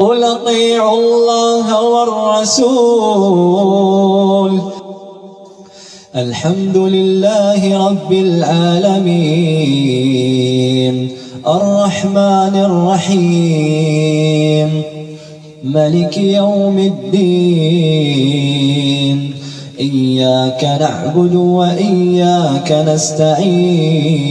قل اطيعوا الله والرسول الحمد لله رب العالمين الرحمن الرحيم ملك يوم الدين إياك نعبد وإياك نستعين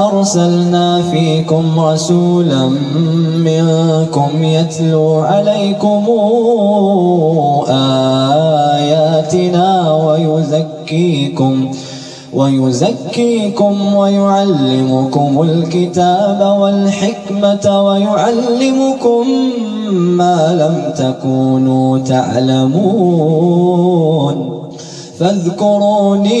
أرسلنا فيكم رسولا منكم يتلو عليكم آياتنا ويزكيكم ويزكيكم ويعلمكم الكتاب والحكمة ويعلمكم ما لم تكونوا تعلمون فاذكروني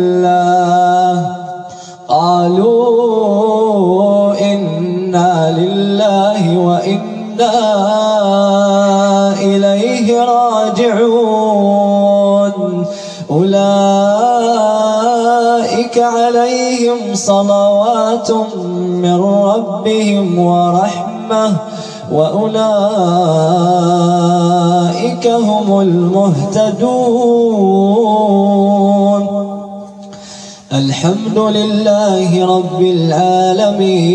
راجعون. أولئك عليهم صلوات من ربهم ورحمة وأولئك هم المهتدون. الحمد لله رب العالمين.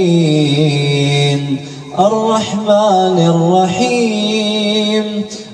الرحمن الرحيم.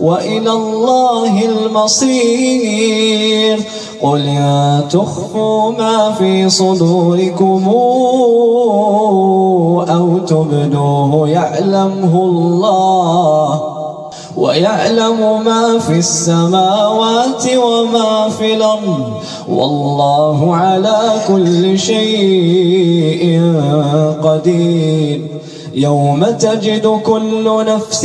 وإلى الله المصير. قل إن تخفوا ما في صدوركم أو تبدوه يعلمه الله. ويعلم ما في السماوات وما في الأرض. والله على كل شيء قدير. يوم تجد كل نفس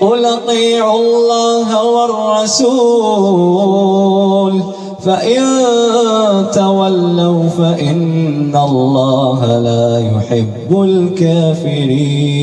قل اطيعوا الله والرسول فإن تولوا فإن الله لا يحب الكافرين.